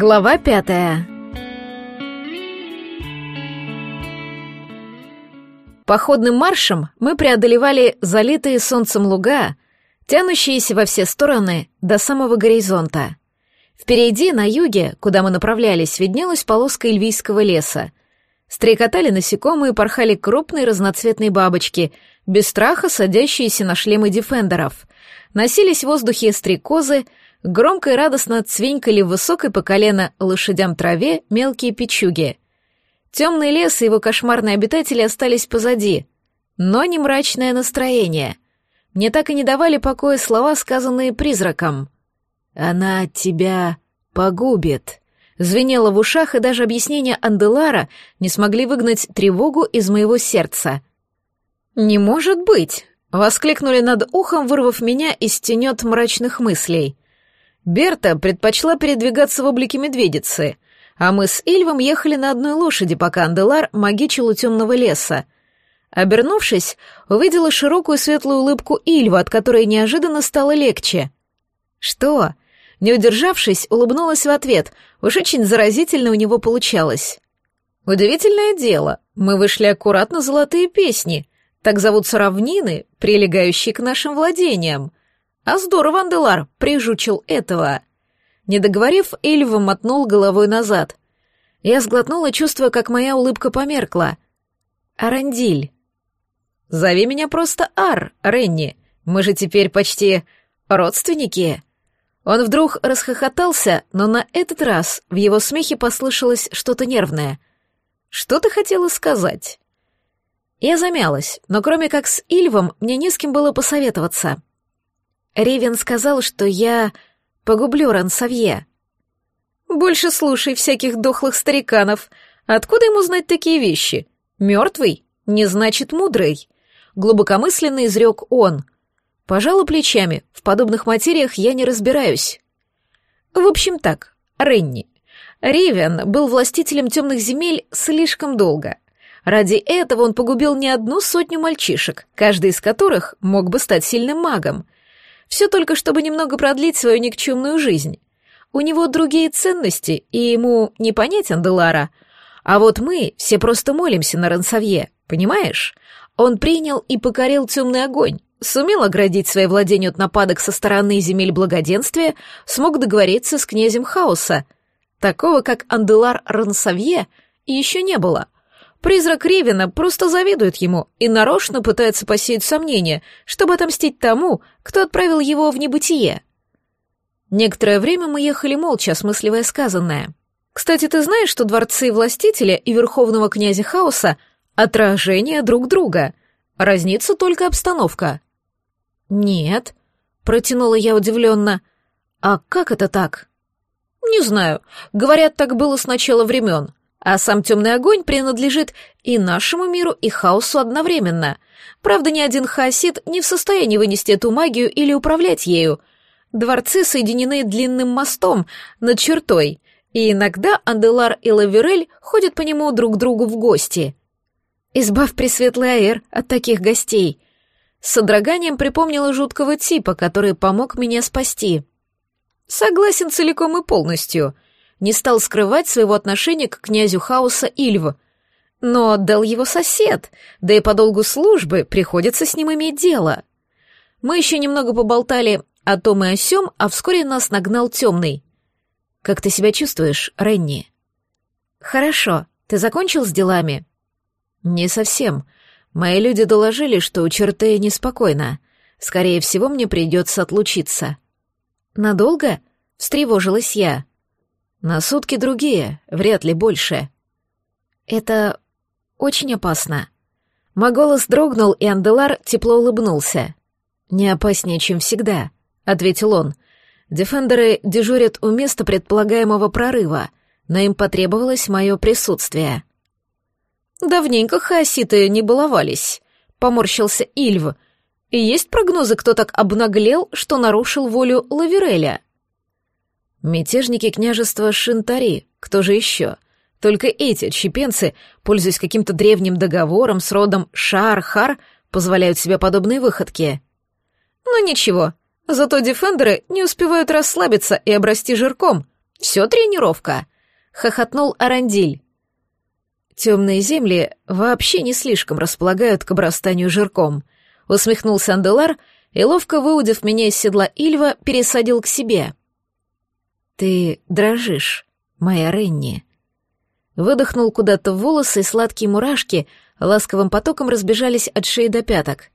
Глава пятая. Походным маршем мы преодолевали залитые солнцем луга, тянущиеся во все стороны до самого горизонта. Впереди, на юге, куда мы направлялись, виднелась полоска эльвийского леса. Стрекотали насекомые, порхали крупные разноцветные бабочки, без страха садящиеся на шлемы дефендеров. Носились в воздухе стрекозы, громко и радостно цвенькали в высокой по колено лошадям траве мелкие печуги. Темный лес и его кошмарные обитатели остались позади, но не мрачное настроение. Мне так и не давали покоя слова, сказанные призраком. «Она тебя погубит», звенело в ушах, и даже объяснения Анделара не смогли выгнать тревогу из моего сердца. «Не может быть!» — воскликнули над ухом, вырвав меня из тенет мрачных мыслей. Берта предпочла передвигаться в облике медведицы, а мы с Ильвом ехали на одной лошади, пока Анделар магичил у темного леса. Обернувшись, увидела широкую светлую улыбку Ильва, от которой неожиданно стало легче. «Что?» Не удержавшись, улыбнулась в ответ, уж очень заразительно у него получалось. «Удивительное дело, мы вышли аккуратно золотые песни, так зовутся равнины, прилегающие к нашим владениям. А здорово Анделар прижучил этого. Не договорив, Эльва мотнул головой назад. Я сглотнула, чувствуя, как моя улыбка померкла. Арандиль. Зови меня просто Ар, Ренни. Мы же теперь почти родственники. Он вдруг расхохотался, но на этот раз в его смехе послышалось что-то нервное. Что ты хотела сказать? Я замялась, но кроме как с Ильвом мне не с кем было посоветоваться. Ревен сказал, что я погублю Рансавье. Больше слушай всяких дохлых стариканов. Откуда ему знать такие вещи? Мертвый не значит мудрый. Глубокомысленно изрек он. Пожалуй, плечами, в подобных материях я не разбираюсь. В общем так, Ренни. Ревен был властителем темных земель слишком долго. Ради этого он погубил не одну сотню мальчишек, каждый из которых мог бы стать сильным магом — все только чтобы немного продлить свою никчемную жизнь. У него другие ценности, и ему не понять Анделара. А вот мы все просто молимся на Рансавье, понимаешь? Он принял и покорил темный огонь, сумел оградить свои владения от нападок со стороны земель благоденствия, смог договориться с князем хаоса. Такого, как Анделар Рансавье, еще не было — Призрак Ривина просто завидует ему и нарочно пытается посеять сомнения, чтобы отомстить тому, кто отправил его в небытие. Некоторое время мы ехали молча, осмысливая сказанное. Кстати, ты знаешь, что дворцы властителя и верховного князя хаоса — отражение друг друга. Разнится только обстановка. Нет, протянула я удивленно. А как это так? Не знаю. Говорят, так было с начала времен. А сам темный огонь принадлежит и нашему миру, и хаосу одновременно. Правда, ни один хаосит не в состоянии вынести эту магию или управлять ею. Дворцы соединены длинным мостом над чертой, и иногда Анделар и Лаверель ходят по нему друг к другу в гости. Избавь Пресветлый Аэр от таких гостей. С содроганием припомнила жуткого типа, который помог меня спасти. Согласен целиком и полностью — не стал скрывать своего отношения к князю хаоса Ильва. Но отдал его сосед, да и по долгу службы приходится с ним иметь дело. Мы еще немного поболтали о том и о сём, а вскоре нас нагнал темный. «Как ты себя чувствуешь, Ренни?» «Хорошо. Ты закончил с делами?» «Не совсем. Мои люди доложили, что у черты неспокойно. Скорее всего, мне придется отлучиться». «Надолго?» — встревожилась я. На сутки другие, вряд ли больше. Это очень опасно. Мой голос дрогнул, и Анделар тепло улыбнулся. «Не опаснее, чем всегда», — ответил он. «Дефендеры дежурят у места предполагаемого прорыва, но им потребовалось мое присутствие». «Давненько хаоситы не баловались», — поморщился Ильв. «И есть прогнозы, кто так обнаглел, что нарушил волю Лавереля?» Мятежники княжества Шинтари, кто же еще? Только эти отщепенцы, пользуясь каким-то древним договором с родом Шар-Хар, позволяют себе подобные выходки. Но ничего, зато дефендеры не успевают расслабиться и обрасти жирком. Все тренировка?» — хохотнул Арандиль. «Темные земли вообще не слишком располагают к обрастанию жирком», — усмехнулся Анделар и, ловко выудив меня из седла Ильва, пересадил к себе. «Ты дрожишь, моя Ренни». Выдохнул куда-то в волосы, и сладкие мурашки ласковым потоком разбежались от шеи до пяток.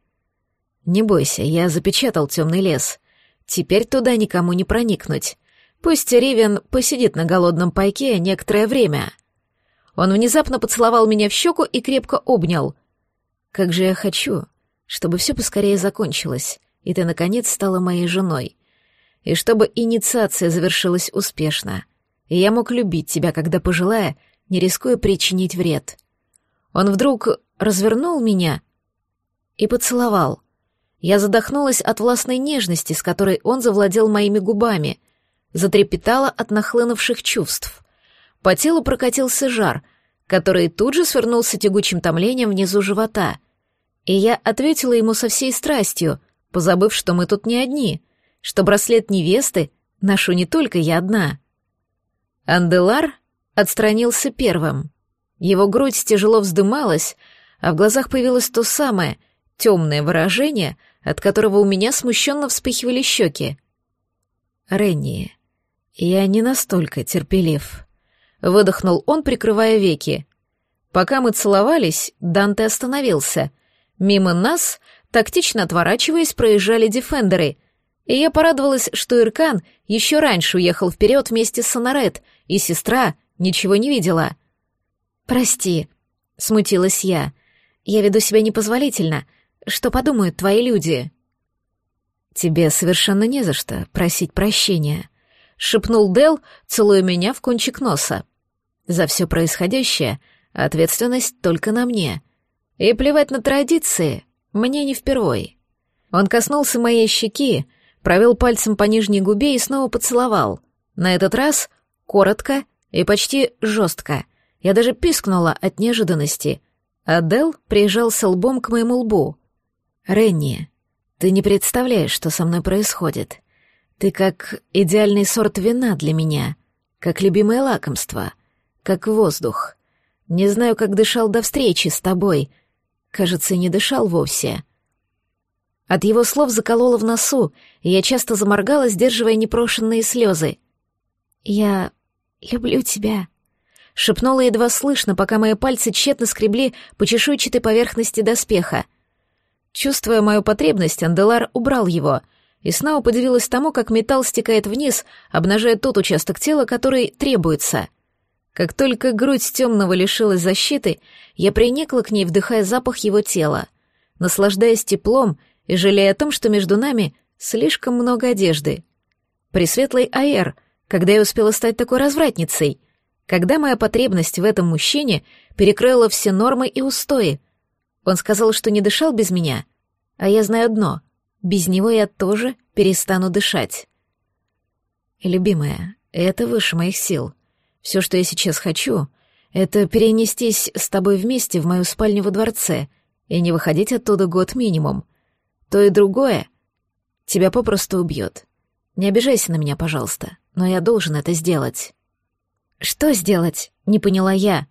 «Не бойся, я запечатал темный лес. Теперь туда никому не проникнуть. Пусть Ривен посидит на голодном пайке некоторое время». Он внезапно поцеловал меня в щеку и крепко обнял. «Как же я хочу, чтобы все поскорее закончилось, и ты, наконец, стала моей женой. И чтобы инициация завершилась успешно. И я мог любить тебя, когда пожелая, не рискуя причинить вред». Он вдруг развернул меня и поцеловал. Я задохнулась от властной нежности, с которой он завладел моими губами, затрепетала от нахлынувших чувств. По телу прокатился жар, который тут же свернулся тягучим томлением внизу живота. И я ответила ему со всей страстью, позабыв, что мы тут не одни, что браслет невесты ношу не только я одна. Анделар отстранился первым. Его грудь тяжело вздымалась, а в глазах появилось то самое темное выражение — от которого у меня смущенно вспыхивали щеки. «Ренни, я не настолько терпелив», — выдохнул он, прикрывая веки. Пока мы целовались, Данте остановился. Мимо нас, тактично отворачиваясь, проезжали дефендеры, и я порадовалась, что Иркан еще раньше уехал вперед вместе с Сонарет, и сестра ничего не видела. «Прости», — смутилась я, — «я веду себя непозволительно», — что подумают твои люди?» «Тебе совершенно не за что просить прощения», — шепнул Дел, целуя меня в кончик носа. «За все происходящее ответственность только на мне. И плевать на традиции мне не впервой». Он коснулся моей щеки, провел пальцем по нижней губе и снова поцеловал. На этот раз коротко и почти жестко. Я даже пискнула от неожиданности. А Дел прижался лбом к моему лбу. «Ренни, ты не представляешь, что со мной происходит. Ты как идеальный сорт вина для меня, как любимое лакомство, как воздух. Не знаю, как дышал до встречи с тобой. Кажется, не дышал вовсе». От его слов закололо в носу, и я часто заморгала, сдерживая непрошенные слезы. «Я люблю тебя», — шепнула едва слышно, пока мои пальцы тщетно скребли по чешуйчатой поверхности доспеха. Чувствуя мою потребность, Анделар убрал его и снова подивилась тому, как металл стекает вниз, обнажая тот участок тела, который требуется. Как только грудь темного лишилась защиты, я приникла к ней, вдыхая запах его тела, наслаждаясь теплом и жалея о том, что между нами слишком много одежды. Пресветлый Аэр, когда я успела стать такой развратницей, когда моя потребность в этом мужчине перекрыла все нормы и устои — он сказал, что не дышал без меня, а я знаю одно — без него я тоже перестану дышать. Любимая, это выше моих сил. Все, что я сейчас хочу, это перенестись с тобой вместе в мою спальню во дворце и не выходить оттуда год минимум. То и другое тебя попросту убьет. Не обижайся на меня, пожалуйста, но я должен это сделать. Что сделать? Не поняла я.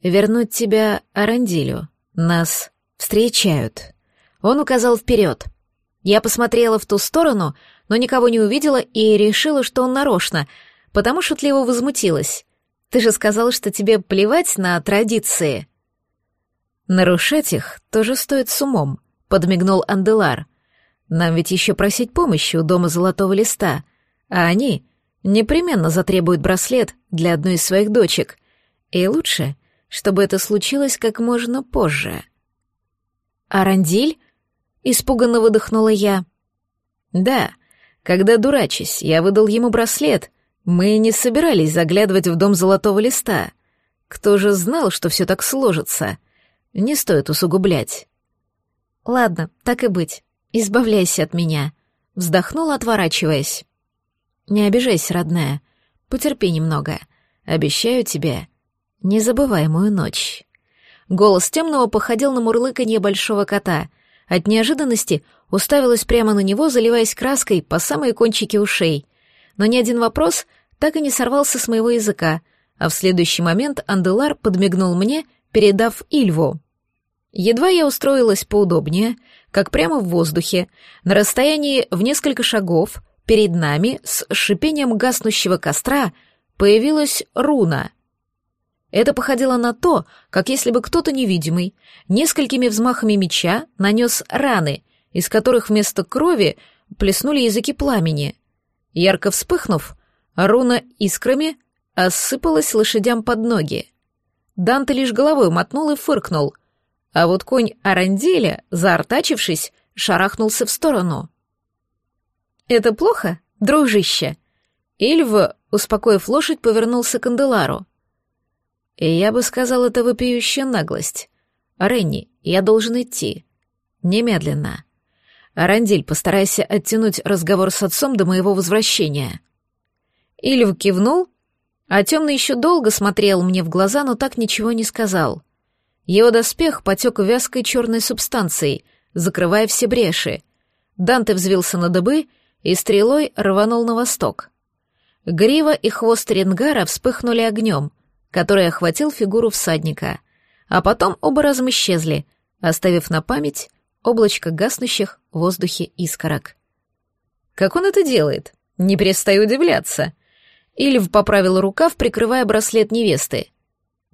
Вернуть тебя Арандилю. Нас встречают. Он указал вперед. Я посмотрела в ту сторону, но никого не увидела и решила, что он нарочно, потому шутливо возмутилась. Ты же сказал, что тебе плевать на традиции. Нарушать их тоже стоит с умом, подмигнул Анделар. Нам ведь еще просить помощи у дома Золотого Листа, а они непременно затребуют браслет для одной из своих дочек. И лучше чтобы это случилось как можно позже. «Арандиль?» — испуганно выдохнула я. «Да, когда, дурачись, я выдал ему браслет, мы не собирались заглядывать в дом Золотого Листа. Кто же знал, что все так сложится? Не стоит усугублять». «Ладно, так и быть. Избавляйся от меня», — вздохнула, отворачиваясь. «Не обижайся, родная. Потерпи немного. Обещаю тебе, незабываемую ночь. Голос темного походил на мурлыканье большого кота. От неожиданности уставилась прямо на него, заливаясь краской по самые кончики ушей. Но ни один вопрос так и не сорвался с моего языка, а в следующий момент Анделар подмигнул мне, передав Ильву. Едва я устроилась поудобнее, как прямо в воздухе, на расстоянии в несколько шагов, перед нами, с шипением гаснущего костра, появилась руна. Это походило на то, как если бы кто-то невидимый несколькими взмахами меча нанес раны, из которых вместо крови плеснули языки пламени. Ярко вспыхнув, руна искрами осыпалась лошадям под ноги. Данте лишь головой мотнул и фыркнул, а вот конь Аранделя, заортачившись, шарахнулся в сторону. «Это плохо, дружище?» Ильв, успокоив лошадь, повернулся к Анделару. «Я бы сказал, это вопиющая наглость. Ренни, я должен идти. Немедленно. Арандиль, постарайся оттянуть разговор с отцом до моего возвращения». Ильв кивнул, а темный еще долго смотрел мне в глаза, но так ничего не сказал. Его доспех потек вязкой черной субстанцией, закрывая все бреши. Данте взвился на дыбы и стрелой рванул на восток. Грива и хвост Ренгара вспыхнули огнем, который охватил фигуру всадника, а потом оба разом исчезли, оставив на память облачко гаснущих в воздухе искорок. «Как он это делает? Не перестаю удивляться!» Ильв поправил рукав, прикрывая браслет невесты.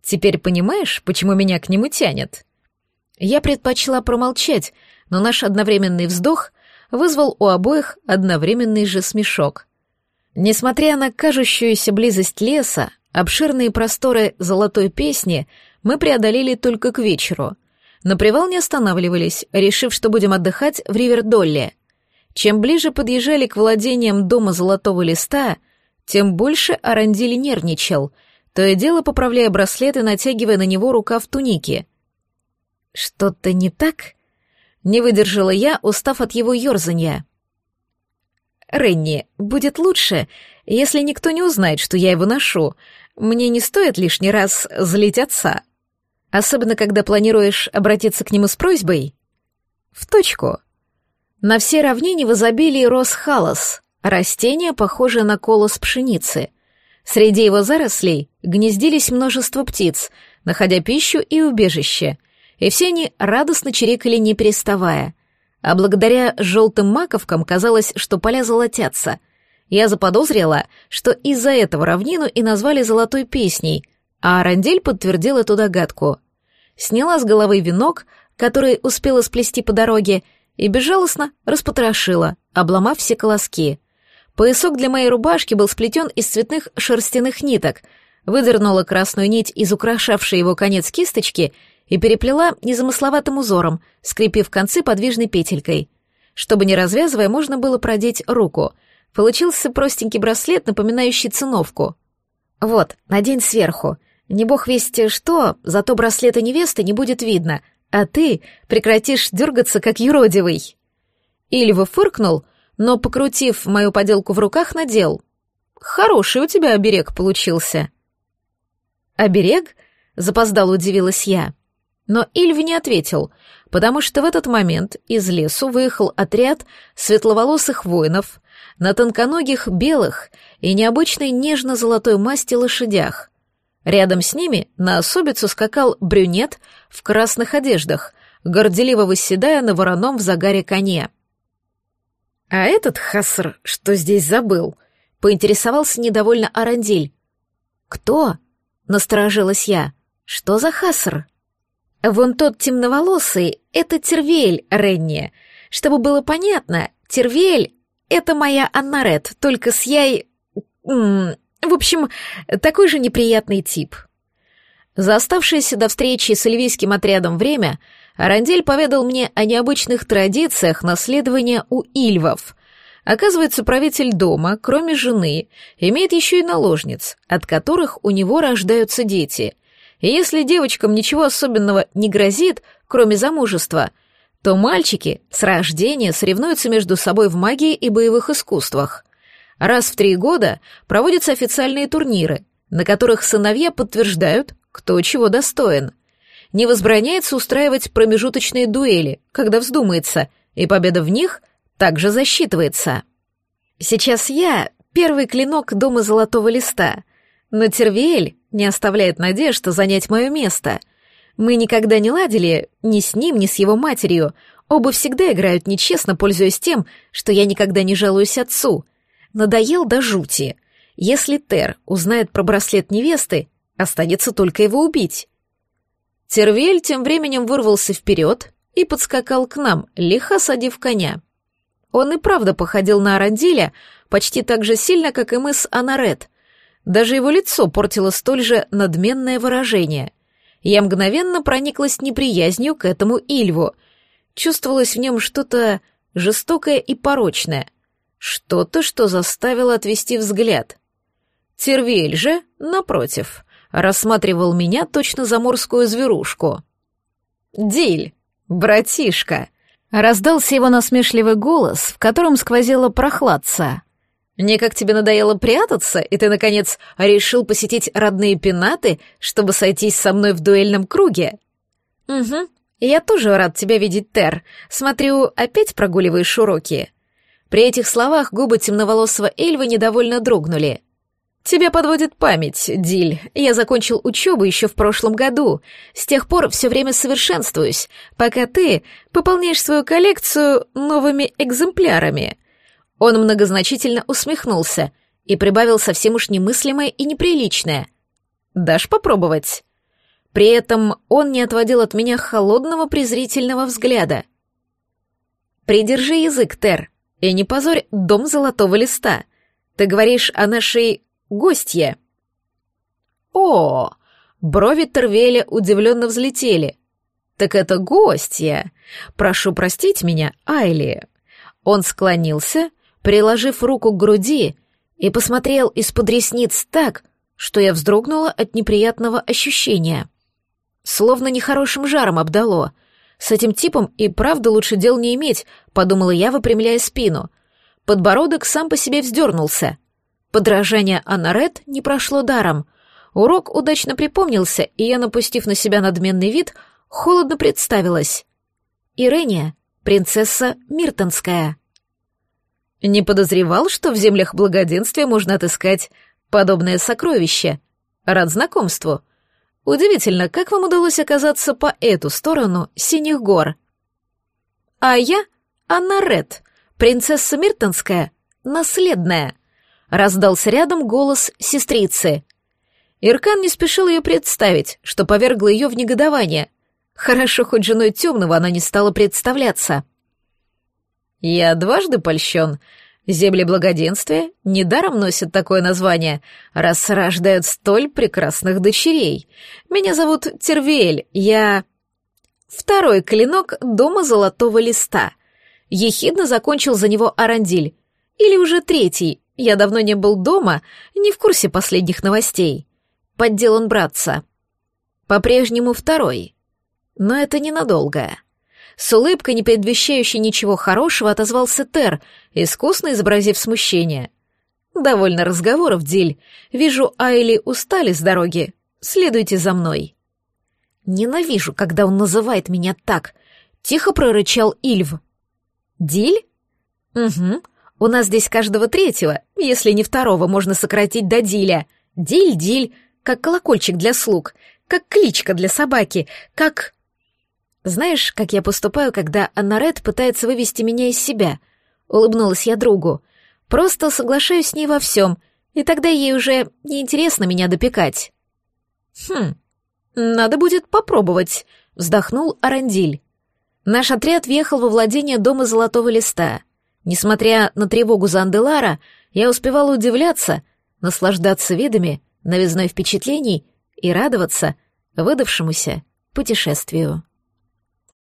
«Теперь понимаешь, почему меня к нему тянет?» Я предпочла промолчать, но наш одновременный вздох вызвал у обоих одновременный же смешок. Несмотря на кажущуюся близость леса, обширные просторы золотой песни мы преодолели только к вечеру. На привал не останавливались, решив, что будем отдыхать в Ривердолле. Чем ближе подъезжали к владениям дома Золотого Листа, тем больше Арандиль нервничал, то и дело поправляя браслет и натягивая на него рукав туники. «Что-то не так?» Не выдержала я, устав от его ерзанья. «Ренни, будет лучше, если никто не узнает, что я его ношу. Мне не стоит лишний раз злить отца. Особенно, когда планируешь обратиться к нему с просьбой. В точку. На все равнине в изобилии рос халос, растение, похожее на колос пшеницы. Среди его зарослей гнездились множество птиц, находя пищу и убежище — и все они радостно чирикали, не переставая. А благодаря желтым маковкам казалось, что поля золотятся. Я заподозрила, что из-за этого равнину и назвали «золотой песней», а Арандель подтвердил эту догадку. Сняла с головы венок, который успела сплести по дороге, и безжалостно распотрошила, обломав все колоски. Поясок для моей рубашки был сплетен из цветных шерстяных ниток, выдернула красную нить из украшавшей его конец кисточки и переплела незамысловатым узором, скрепив концы подвижной петелькой. Чтобы не развязывая, можно было продеть руку. Получился простенький браслет, напоминающий циновку. «Вот, надень сверху. Не бог весть что, зато браслета невесты не будет видно, а ты прекратишь дергаться, как юродивый». Ильва фыркнул, но, покрутив мою поделку в руках, надел. «Хороший у тебя оберег получился». «Оберег?» — запоздало удивилась я. Но Ильв не ответил, потому что в этот момент из лесу выехал отряд светловолосых воинов на тонконогих белых и необычной нежно-золотой масти лошадях. Рядом с ними на особицу скакал брюнет в красных одеждах, горделиво восседая на вороном в загаре коне. «А этот хаср что здесь забыл?» — поинтересовался недовольно Арандиль. «Кто?» — насторожилась я. «Что за хаср?» Вон тот темноволосый — это Тервель, Ренни. Чтобы было понятно, Тервель — это моя Аннарет, только с яй... В общем, такой же неприятный тип. За оставшееся до встречи с эльвийским отрядом время Арандель поведал мне о необычных традициях наследования у ильвов. Оказывается, правитель дома, кроме жены, имеет еще и наложниц, от которых у него рождаются дети — и если девочкам ничего особенного не грозит, кроме замужества, то мальчики с рождения соревнуются между собой в магии и боевых искусствах. Раз в три года проводятся официальные турниры, на которых сыновья подтверждают, кто чего достоин. Не возбраняется устраивать промежуточные дуэли, когда вздумается, и победа в них также засчитывается. Сейчас я первый клинок дома Золотого Листа, но Тервиэль не оставляет надежд занять мое место. Мы никогда не ладили ни с ним, ни с его матерью, оба всегда играют нечестно, пользуясь тем, что я никогда не жалуюсь отцу. Надоел до жути. Если Тер узнает про браслет невесты, останется только его убить. Тервель тем временем вырвался вперед и подскакал к нам, лихо садив коня. Он и правда походил на Арандиля почти так же сильно, как и мы с Анарет. Даже его лицо портило столь же надменное выражение. Я мгновенно прониклась неприязнью к этому Ильву. Чувствовалось в нем что-то жестокое и порочное. Что-то, что заставило отвести взгляд. Тервель же, напротив, рассматривал меня точно заморскую зверушку. «Диль, братишка!» — раздался его насмешливый голос, в котором сквозила прохладца. «Мне как тебе надоело прятаться, и ты, наконец, решил посетить родные пенаты, чтобы сойтись со мной в дуэльном круге?» «Угу, я тоже рад тебя видеть, Тер. Смотрю, опять прогуливаешь уроки». При этих словах губы темноволосого Эльвы недовольно дрогнули. «Тебя подводит память, Диль. Я закончил учебу еще в прошлом году. С тех пор все время совершенствуюсь, пока ты пополняешь свою коллекцию новыми экземплярами». Он многозначительно усмехнулся и прибавил совсем уж немыслимое и неприличное. «Дашь попробовать?» При этом он не отводил от меня холодного презрительного взгляда. «Придержи язык, Тер, и не позорь дом золотого листа. Ты говоришь о нашей гостья. О, брови Тервеля удивленно взлетели. Так это гостья. Прошу простить меня, Айли. Он склонился, приложив руку к груди, и посмотрел из-под ресниц так, что я вздрогнула от неприятного ощущения. Словно нехорошим жаром обдало. С этим типом и правда лучше дел не иметь, подумала я, выпрямляя спину. Подбородок сам по себе вздернулся. Подражание Анарет не прошло даром. Урок удачно припомнился, и я, напустив на себя надменный вид, холодно представилась. Ирения, принцесса Миртонская. Не подозревал, что в землях благоденствия можно отыскать подобное сокровище. Рад знакомству. Удивительно, как вам удалось оказаться по эту сторону синих гор? А я — Анна принцесса Миртонская, наследная. Раздался рядом голос сестрицы. Иркан не спешил ее представить, что повергло ее в негодование. Хорошо, хоть женой темного она не стала представляться. «Я дважды польщен. Земли благоденствия недаром носят такое название, раз рождают столь прекрасных дочерей. Меня зовут Тервель, я...» Второй клинок дома золотого листа. Ехидно закончил за него Арандиль. Или уже третий, я давно не был дома, не в курсе последних новостей. Поддел он братца. По-прежнему второй. Но это ненадолго. С улыбкой, не предвещающей ничего хорошего, отозвался Тер, искусно изобразив смущение. «Довольно разговоров, Диль. Вижу, Айли устали с дороги. Следуйте за мной». «Ненавижу, когда он называет меня так», — тихо прорычал Ильв. «Диль?» «Угу. У нас здесь каждого третьего, если не второго, можно сократить до Диля. Диль-диль, как колокольчик для слуг, как кличка для собаки, как... Знаешь, как я поступаю, когда Аннарет пытается вывести меня из себя? Улыбнулась я другу. Просто соглашаюсь с ней во всем, и тогда ей уже неинтересно меня допекать. Хм, надо будет попробовать, вздохнул Арандиль. Наш отряд въехал во владение дома Золотого Листа — Несмотря на тревогу за Анделара, я успевала удивляться, наслаждаться видами, новизной впечатлений и радоваться выдавшемуся путешествию.